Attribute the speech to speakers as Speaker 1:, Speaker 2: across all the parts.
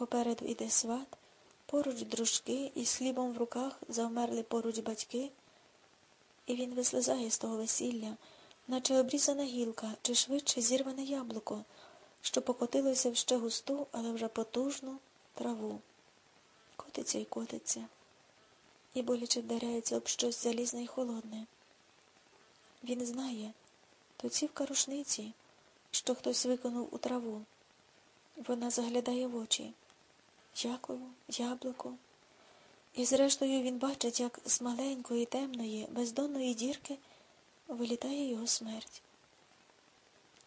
Speaker 1: Попереду іде сват, поруч дружки, і з хлібом в руках завмерли поруч батьки, і він вислизає з того весілля, наче обрізана гілка, чи швидше зірване яблуко, що покотилося в ще густу, але вже потужну траву. Котиться і котиться, і боляче вдаряється об щось залізне і холодне. Він знає, то цівка рушниці, що хтось виконув у траву. Вона заглядає в очі. Дякую, яблуко. І зрештою він бачить, як з маленької, темної, бездонної дірки вилітає його смерть.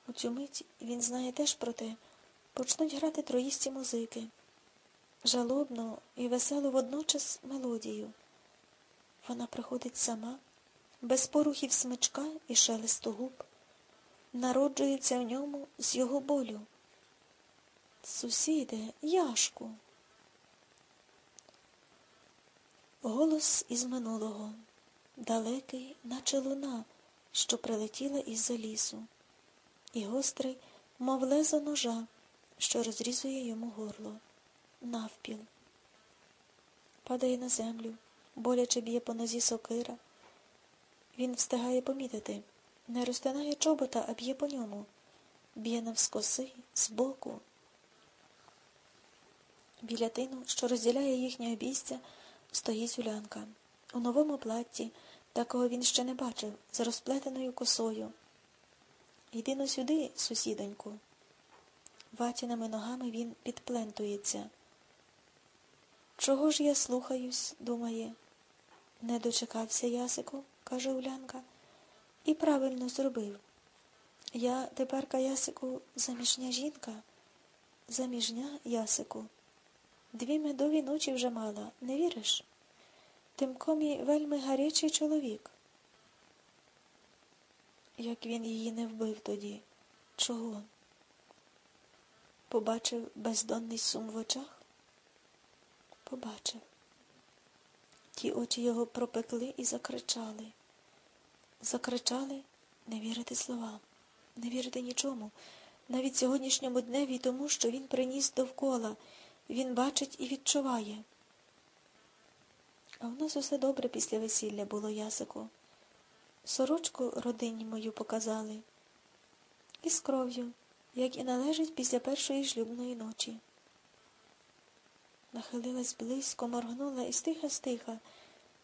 Speaker 1: У цю мить він знає теж про те, почнуть грати троїсті музики, жалобну і веселу водночас мелодію. Вона приходить сама, без порухів смичка і шелесту губ, народжується в ньому з його болю. Сусіде, Яшку. Голос із минулого, далекий, наче луна, що прилетіла із-за лісу, і гострий, мов лезо ножа, що розрізує йому горло, навпіл. Падає на землю, боляче б'є по нозі сокира. Він встигає помітити, не розтинає чобота, а б'є по ньому, б'є навскоси, збоку. Біля тину, що розділяє їхнє обійстя, стоїть Улянка. У новому платті, такого він ще не бачив, з розплетеною косою. Йди но сюди, сусідоньку. Ватіними ногами він підплентується. Чого ж я слухаюсь, думає. Не дочекався Ясику, каже Улянка, і правильно зробив. Я тепер, Ясику, заміжня жінка, заміжня Ясику. Дві медові ночі вже мала, не віриш? Тимко мій вельми гарячий чоловік. Як він її не вбив тоді? Чого? Побачив бездонний сум в очах? Побачив. Ті очі його пропекли і закричали. Закричали не вірити словам, не вірити нічому, навіть сьогоднішньому дневі тому, що він приніс довкола. Він бачить і відчуває. А в нас усе добре після весілля було ясику. Сорочку родині мою показали. І з кров'ю, як і належить після першої шлюбної ночі. Нахилилась близько, моргнула і стиха стиха.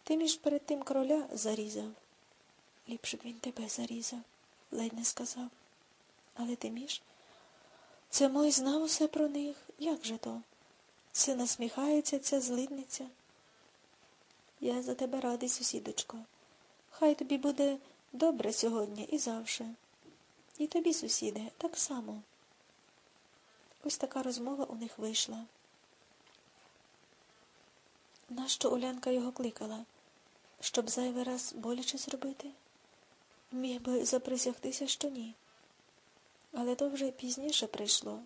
Speaker 1: Ти між перед тим короля зарізав. Ліпше б він тебе зарізав, ледь не сказав. Але ти між? Це мой знав усе про них. Як же то? Це насміхається ця злидниця. Я за тебе радий, сусідочко. Хай тобі буде добре сьогодні і завше. І тобі, сусіде, так само. Ось така розмова у них вийшла. Нащо Улянка його кликала? Щоб зайвий раз боляче зробити? Міг би заприсягтися, що ні. Але то вже пізніше прийшло.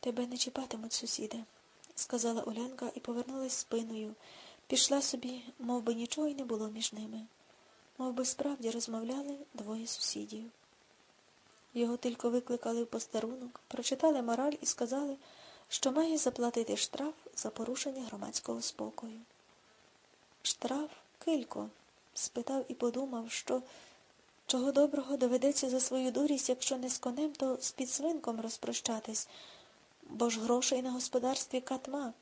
Speaker 1: Тебе не чіпатимуть, сусіди, сказала Олянка і повернулась спиною. Пішла собі, мов би нічого й не було між ними, Мов би справді розмовляли двоє сусідів. Його тільки викликали в постарунок, прочитали мораль і сказали, що має заплатити штраф за порушення громадського спокою. Штраф, килько, спитав і подумав, що чого доброго доведеться за свою дурість, якщо не з конем, то з підсвинком розпрощатись бо ж грошей на господарстві катма,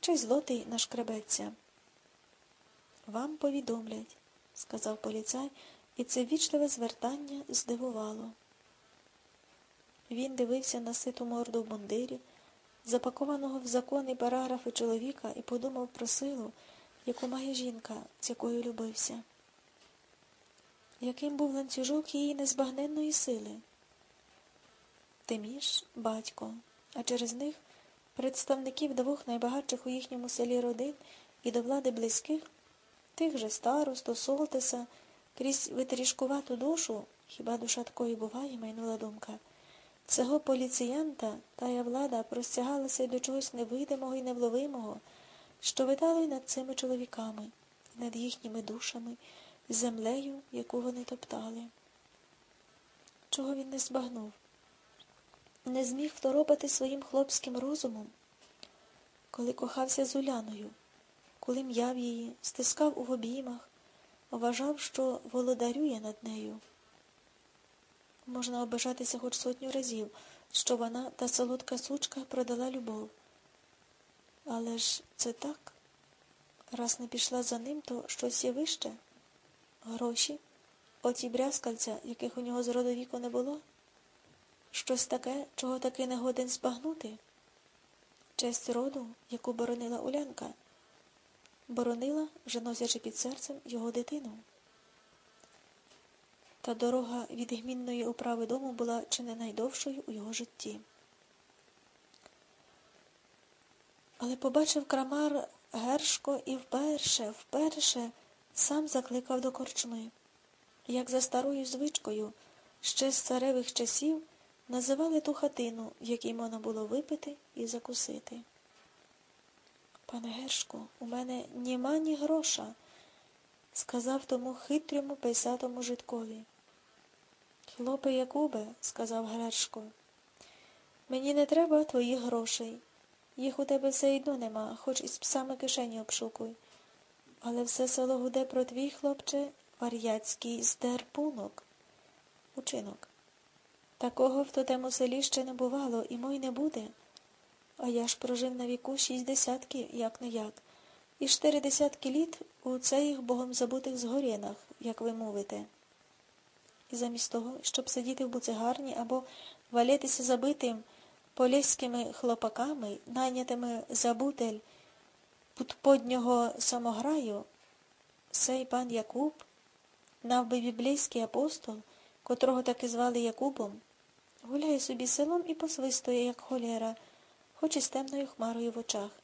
Speaker 1: чи злотий нашкребеться. Вам повідомлять, сказав поліцай, і це вічливе звертання здивувало. Він дивився на ситу морду в мундирі, запакованого в закони параграфи чоловіка, і подумав про силу, яку має жінка, з якою любився. Яким був ланцюжок її незбагненної сили? Тиміш, батько а через них представників двох найбагатших у їхньому селі родин і до влади близьких, тих же старосту, Солтеса, крізь витрішкувату душу, хіба душа такою буває, майнула думка, цього поліціянта тая влада простягалася до чогось невидимого і невловимого, що витало й над цими чоловіками, над їхніми душами, землею, яку вони топтали. Чого він не збагнув? Не зміг второпати своїм хлопським розумом, коли кохався з Уляною, коли м'яв її, стискав у обіймах, вважав, що володарює над нею. Можна обижатися хоч сотню разів, що вона та солодка сучка продала любов. Але ж це так. Раз не пішла за ним, то щось є вище. Гроші, оті брязкальця, яких у нього з родовіку не було. Щось таке, чого таки не годен збагнути. Честь роду, яку боронила Улянка, боронила, вже носячи під серцем його дитину. Та дорога від гмінної управи дому була чи не найдовшою у його житті. Але побачив крамар Гершко і вперше, вперше сам закликав до корчми. Як за старою звичкою, ще з царевих часів називали ту хатину, в якій можна було випити і закусити. Пане Гершку, у мене німа ні гроша, сказав тому хитрому пейсатому житкові. Хлопе Якубе, сказав Гершко, мені не треба твоїх грошей. Їх у тебе все одно нема, хоч із псами кишені обшукуй. Але все село гуде про твій, хлопче, вар'яцький здерпунок. Учинок. Такого в тотему селі ще не бувало, і мой не буде. А я ж прожив на віку шість десятків, як не як, і чотири десятки літ у цеїх богом забутих згорєнах, як ви мовите. І замість того, щоб сидіти в буцегарні або валятися забитим поліськими хлопаками, найнятими за бутель поднього самограю, сей пан Якуб, навби біблійський апостол, котрого таки звали Якубом, гуляє собі селом і посвистує, як холєра, хоч і з темною хмарою в очах.